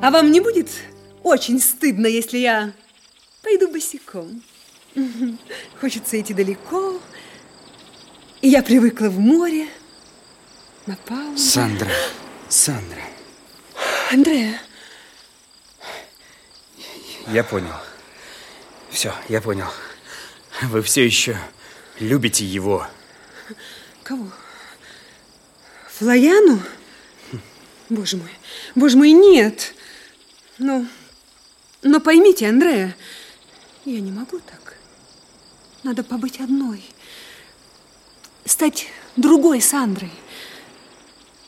А вам не будет очень стыдно, если я пойду босиком? Хочется идти далеко. И я привыкла в море, на палубе. Сандра, Сандра. Андрея. Я понял. Все, я понял. Вы все еще любите его. Кого? Флояну? Боже мой, боже мой, нет. Но, но поймите, Андрея, я не могу так. Надо побыть одной. Стать другой Сандрой.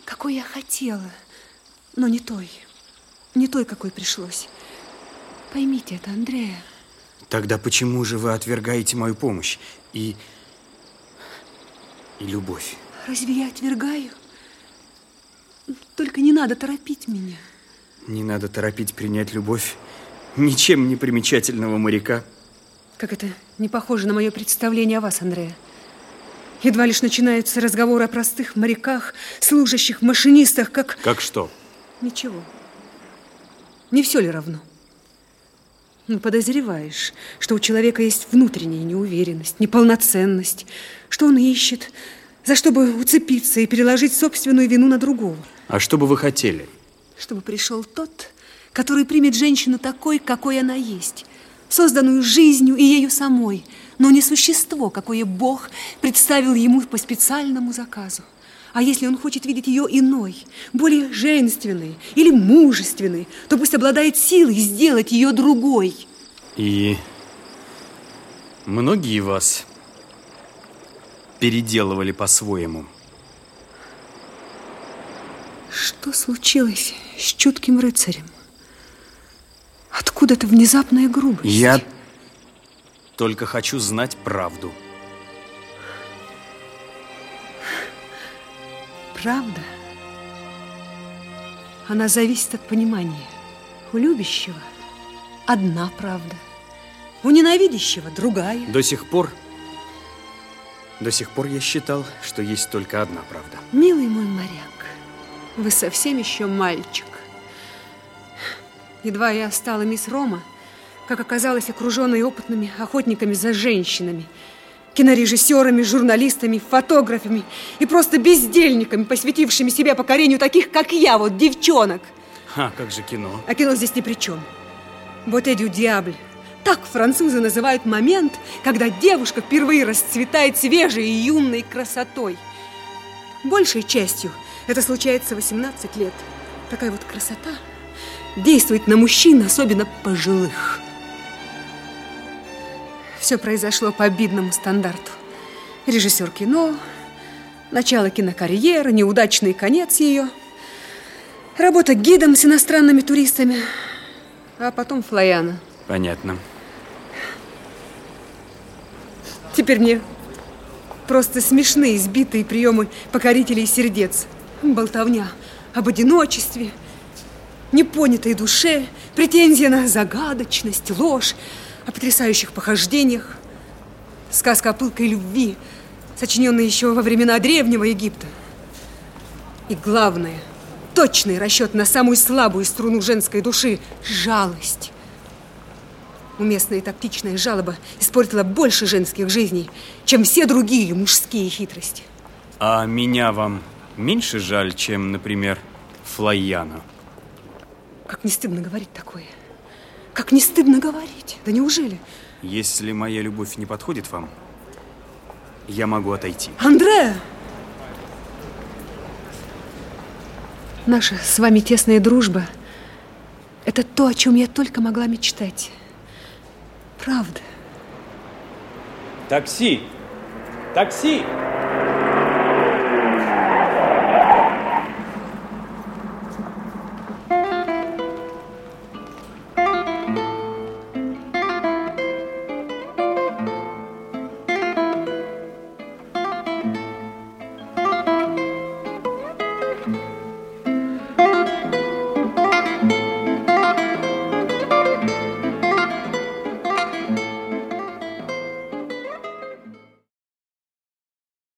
Какой я хотела, но не той. Не той, какой пришлось. Поймите это, Андрея. Тогда почему же вы отвергаете мою помощь и... и любовь? Разве я отвергаю? Только не надо торопить меня. Не надо торопить принять любовь ничем не примечательного моряка. Как это не похоже на мое представление о вас, Андрея. Едва лишь начинаются разговоры о простых моряках, служащих, машинистах, как... Как что? Ничего. Не все ли равно? Ну, подозреваешь, что у человека есть внутренняя неуверенность, неполноценность, что он ищет, за что бы уцепиться и переложить собственную вину на другого. А что бы вы хотели? Чтобы пришел тот, который примет женщину такой, какой она есть, созданную жизнью и ею самой, но не существо, какое Бог представил ему по специальному заказу. А если он хочет видеть ее иной, более женственной или мужественной, то пусть обладает силой сделать ее другой. И многие вас переделывали по-своему. Что случилось с чутким рыцарем? Откуда-то внезапная грубость. Я только хочу знать правду. Правда? Она зависит от понимания. У любящего одна правда. У ненавидящего другая. До сих пор... До сих пор я считал, что есть только одна правда. Милый мой моряк, вы совсем еще мальчик. Едва я стала мисс Рома, как оказалась окруженной опытными охотниками за женщинами, кинорежиссерами, журналистами, фотографами и просто бездельниками, посвятившими себя покорению таких, как я, вот девчонок. А как же кино? А кино здесь ни при чем. Вот эдю диабль. Так французы называют момент, когда девушка впервые расцветает свежей и юной красотой. Большей частью это случается в 18 лет. Такая вот красота действует на мужчин, особенно пожилых. Все произошло по обидному стандарту. Режиссер кино, начало кинокарьеры, неудачный конец ее, работа гидом с иностранными туристами, а потом Флояна. Понятно. Теперь мне просто смешны избитые приемы покорителей сердец. Болтовня об одиночестве, непонятой душе, претензия на загадочность, ложь, о потрясающих похождениях. Сказка о пылкой любви, сочиненная еще во времена Древнего Египта. И главное, точный расчет на самую слабую струну женской души – жалость. Уместная и тактичная жалоба испортила больше женских жизней, чем все другие мужские хитрости. А меня вам меньше жаль, чем, например, Флояна? Как не стыдно говорить такое. Как не стыдно говорить. Да неужели? Если моя любовь не подходит вам, я могу отойти. Андре! Наша с вами тесная дружба – это то, о чем я только могла мечтать. Правда. Такси! Такси!